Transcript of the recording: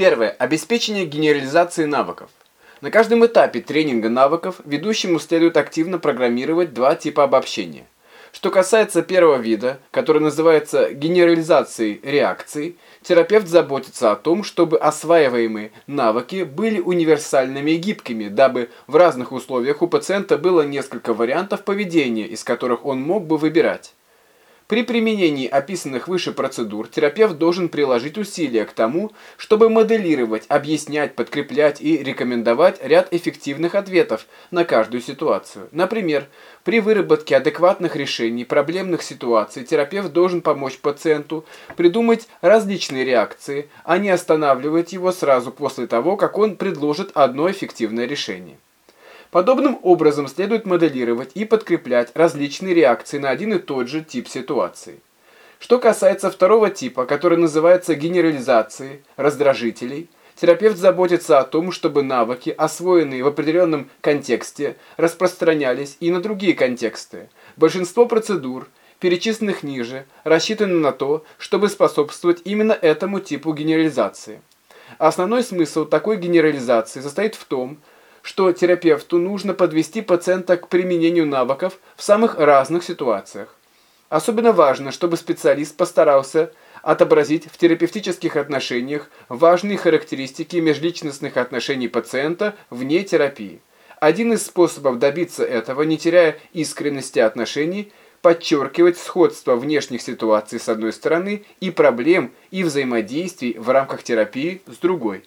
Первое. Обеспечение генерализации навыков. На каждом этапе тренинга навыков ведущему следует активно программировать два типа обобщения. Что касается первого вида, который называется генерализацией реакций, терапевт заботится о том, чтобы осваиваемые навыки были универсальными и гибкими, дабы в разных условиях у пациента было несколько вариантов поведения, из которых он мог бы выбирать. При применении описанных выше процедур терапевт должен приложить усилия к тому, чтобы моделировать, объяснять, подкреплять и рекомендовать ряд эффективных ответов на каждую ситуацию. Например, при выработке адекватных решений проблемных ситуаций терапевт должен помочь пациенту придумать различные реакции, а не останавливать его сразу после того, как он предложит одно эффективное решение. Подобным образом следует моделировать и подкреплять различные реакции на один и тот же тип ситуации. Что касается второго типа, который называется генерализацией раздражителей, терапевт заботится о том, чтобы навыки, освоенные в определенном контексте, распространялись и на другие контексты. Большинство процедур, перечисленных ниже, рассчитаны на то, чтобы способствовать именно этому типу генерализации. Основной смысл такой генерализации состоит в том, что терапевту нужно подвести пациента к применению навыков в самых разных ситуациях. Особенно важно, чтобы специалист постарался отобразить в терапевтических отношениях важные характеристики межличностных отношений пациента вне терапии. Один из способов добиться этого, не теряя искренности отношений, подчеркивать сходство внешних ситуаций с одной стороны и проблем и взаимодействий в рамках терапии с другой.